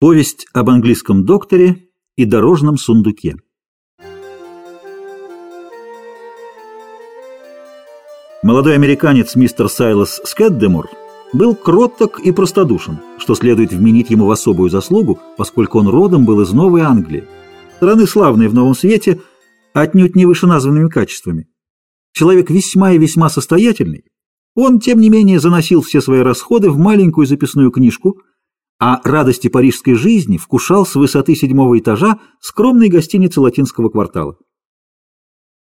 Повесть об английском докторе и дорожном сундуке. Молодой американец мистер Сайлас Скеддемур был кроток и простодушен, что следует вменить ему в особую заслугу, поскольку он родом был из Новой Англии, страны славной в Новом Свете, отнюдь не вышеназванными качествами. Человек весьма и весьма состоятельный, он, тем не менее, заносил все свои расходы в маленькую записную книжку – а радости парижской жизни вкушал с высоты седьмого этажа скромной гостиницы латинского квартала.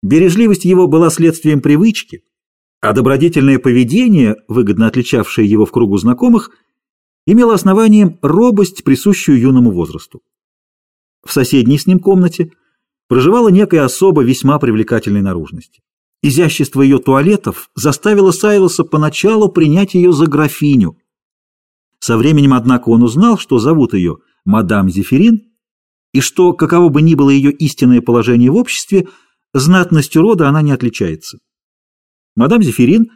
Бережливость его была следствием привычки, а добродетельное поведение, выгодно отличавшее его в кругу знакомых, имело основанием робость, присущую юному возрасту. В соседней с ним комнате проживала некая особа весьма привлекательной наружности. Изящество ее туалетов заставило Сайлоса поначалу принять ее за графиню, со временем, однако, он узнал, что зовут ее мадам Зефирин, и что, каково бы ни было ее истинное положение в обществе, знатностью рода она не отличается. Мадам Зефирин,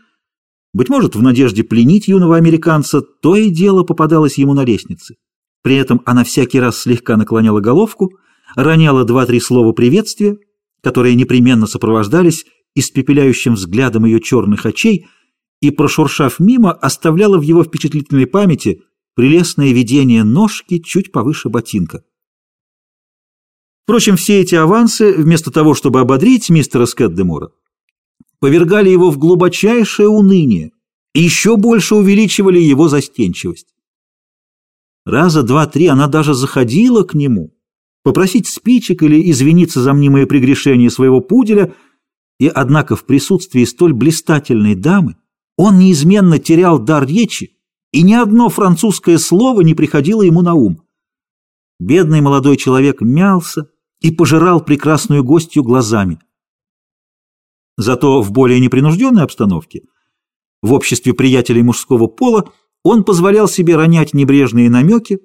быть может, в надежде пленить юного американца, то и дело попадалось ему на лестнице. При этом она всякий раз слегка наклоняла головку, роняла два-три слова приветствия, которые непременно сопровождались испепеляющим взглядом ее черных очей – и, прошуршав мимо, оставляла в его впечатлительной памяти прелестное видение ножки чуть повыше ботинка. Впрочем, все эти авансы, вместо того, чтобы ободрить мистера Скэддемора, повергали его в глубочайшее уныние и еще больше увеличивали его застенчивость. Раза два-три она даже заходила к нему, попросить спичек или извиниться за мнимое прегрешение своего пуделя, и, однако, в присутствии столь блистательной дамы он неизменно терял дар речи, и ни одно французское слово не приходило ему на ум. Бедный молодой человек мялся и пожирал прекрасную гостью глазами. Зато в более непринужденной обстановке, в обществе приятелей мужского пола, он позволял себе ронять небрежные намеки,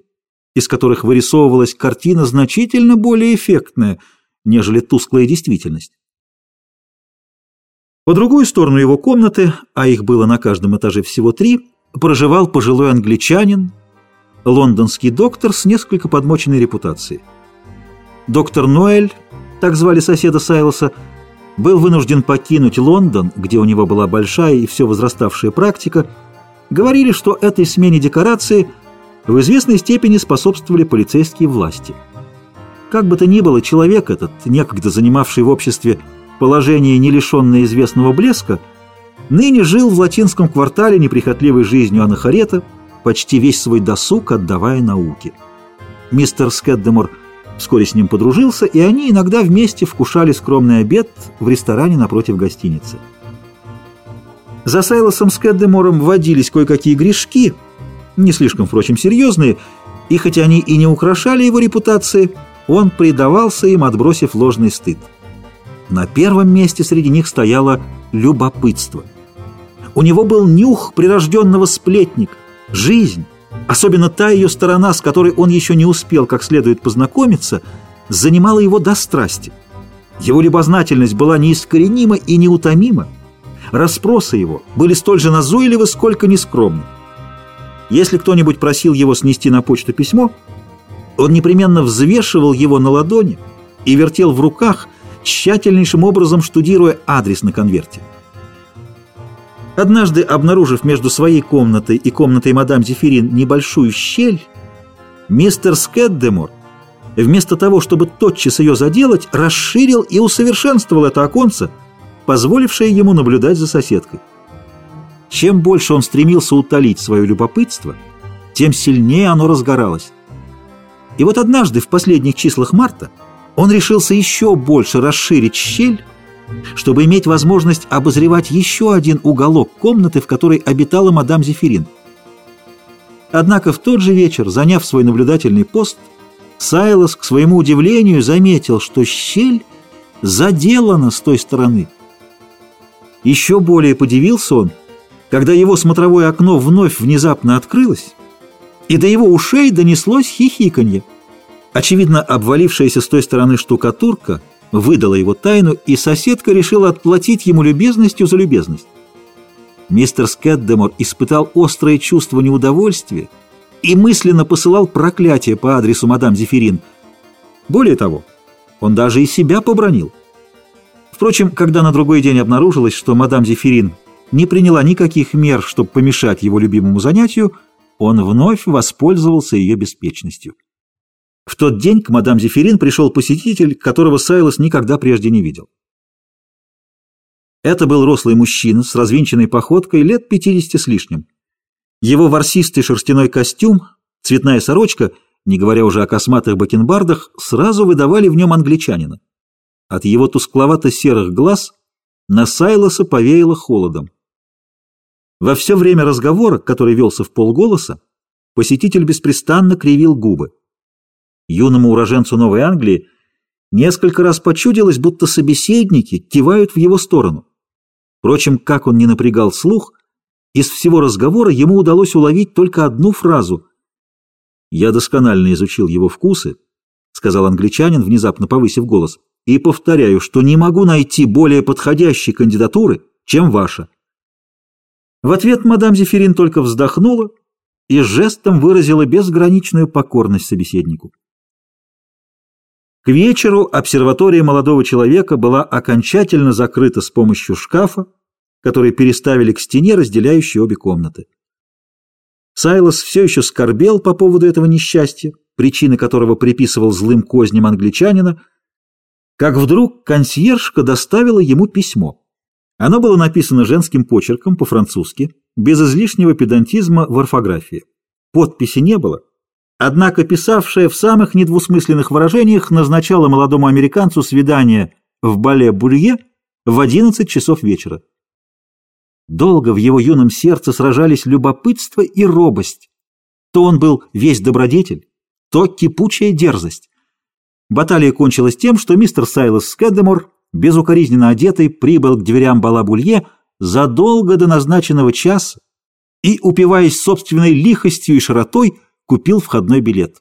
из которых вырисовывалась картина значительно более эффектная, нежели тусклая действительность. По другую сторону его комнаты, а их было на каждом этаже всего три, проживал пожилой англичанин, лондонский доктор с несколько подмоченной репутацией. Доктор Ноэль, так звали соседа Сайлоса, был вынужден покинуть Лондон, где у него была большая и все возраставшая практика. Говорили, что этой смене декорации в известной степени способствовали полицейские власти. Как бы то ни было, человек этот, некогда занимавший в обществе положение, не лишенное известного блеска, ныне жил в латинском квартале неприхотливой жизнью Анахарета, почти весь свой досуг отдавая науке. Мистер Скеддемор вскоре с ним подружился, и они иногда вместе вкушали скромный обед в ресторане напротив гостиницы. За Сайлосом Скеддемором водились кое-какие грешки, не слишком, впрочем, серьезные, и хотя они и не украшали его репутации, он предавался им, отбросив ложный стыд. На первом месте среди них стояло любопытство. У него был нюх прирожденного сплетника, жизнь, особенно та ее сторона, с которой он еще не успел как следует познакомиться, занимала его до страсти. Его любознательность была неискоренима и неутомима. Расспросы его были столь же назойливы, сколько нескромны. Если кто-нибудь просил его снести на почту письмо, он непременно взвешивал его на ладони и вертел в руках – тщательнейшим образом штудируя адрес на конверте. Однажды, обнаружив между своей комнатой и комнатой мадам Зефирин небольшую щель, мистер Скеддемор, вместо того, чтобы тотчас ее заделать, расширил и усовершенствовал это оконце, позволившее ему наблюдать за соседкой. Чем больше он стремился утолить свое любопытство, тем сильнее оно разгоралось. И вот однажды, в последних числах марта, он решился еще больше расширить щель, чтобы иметь возможность обозревать еще один уголок комнаты, в которой обитала мадам Зефирин. Однако в тот же вечер, заняв свой наблюдательный пост, Сайлос, к своему удивлению, заметил, что щель заделана с той стороны. Еще более подивился он, когда его смотровое окно вновь внезапно открылось, и до его ушей донеслось хихиканье. Очевидно, обвалившаяся с той стороны штукатурка выдала его тайну, и соседка решила отплатить ему любезностью за любезность. Мистер Скеддемор испытал острое чувство неудовольствия и мысленно посылал проклятие по адресу мадам Зефирин. Более того, он даже и себя побронил. Впрочем, когда на другой день обнаружилось, что мадам Зефирин не приняла никаких мер, чтобы помешать его любимому занятию, он вновь воспользовался ее беспечностью. В тот день к мадам Зефирин пришел посетитель, которого Сайлос никогда прежде не видел. Это был рослый мужчина с развинченной походкой лет 50 с лишним. Его ворсистый шерстяной костюм, цветная сорочка, не говоря уже о косматых бакенбардах, сразу выдавали в нем англичанина. От его тускловато-серых глаз на Сайлоса повеяло холодом. Во все время разговора, который велся в полголоса, посетитель беспрестанно кривил губы. Юному уроженцу Новой Англии несколько раз почудилось, будто собеседники кивают в его сторону. Впрочем, как он не напрягал слух, из всего разговора ему удалось уловить только одну фразу. «Я досконально изучил его вкусы», — сказал англичанин, внезапно повысив голос, «и повторяю, что не могу найти более подходящей кандидатуры, чем ваша». В ответ мадам Зефирин только вздохнула и жестом выразила безграничную покорность собеседнику. К вечеру обсерватория молодого человека была окончательно закрыта с помощью шкафа, который переставили к стене, разделяющей обе комнаты. Сайлос все еще скорбел по поводу этого несчастья, причины которого приписывал злым козням англичанина, как вдруг консьержка доставила ему письмо. Оно было написано женским почерком по-французски, без излишнего педантизма в орфографии. Подписи не было, однако писавшая в самых недвусмысленных выражениях назначала молодому американцу свидание в Бале-Булье в 11 часов вечера. Долго в его юном сердце сражались любопытство и робость. То он был весь добродетель, то кипучая дерзость. Баталия кончилась тем, что мистер Сайлос Скэддемор безукоризненно одетый, прибыл к дверям Балабулье задолго до назначенного часа и, упиваясь собственной лихостью и широтой, купил входной билет.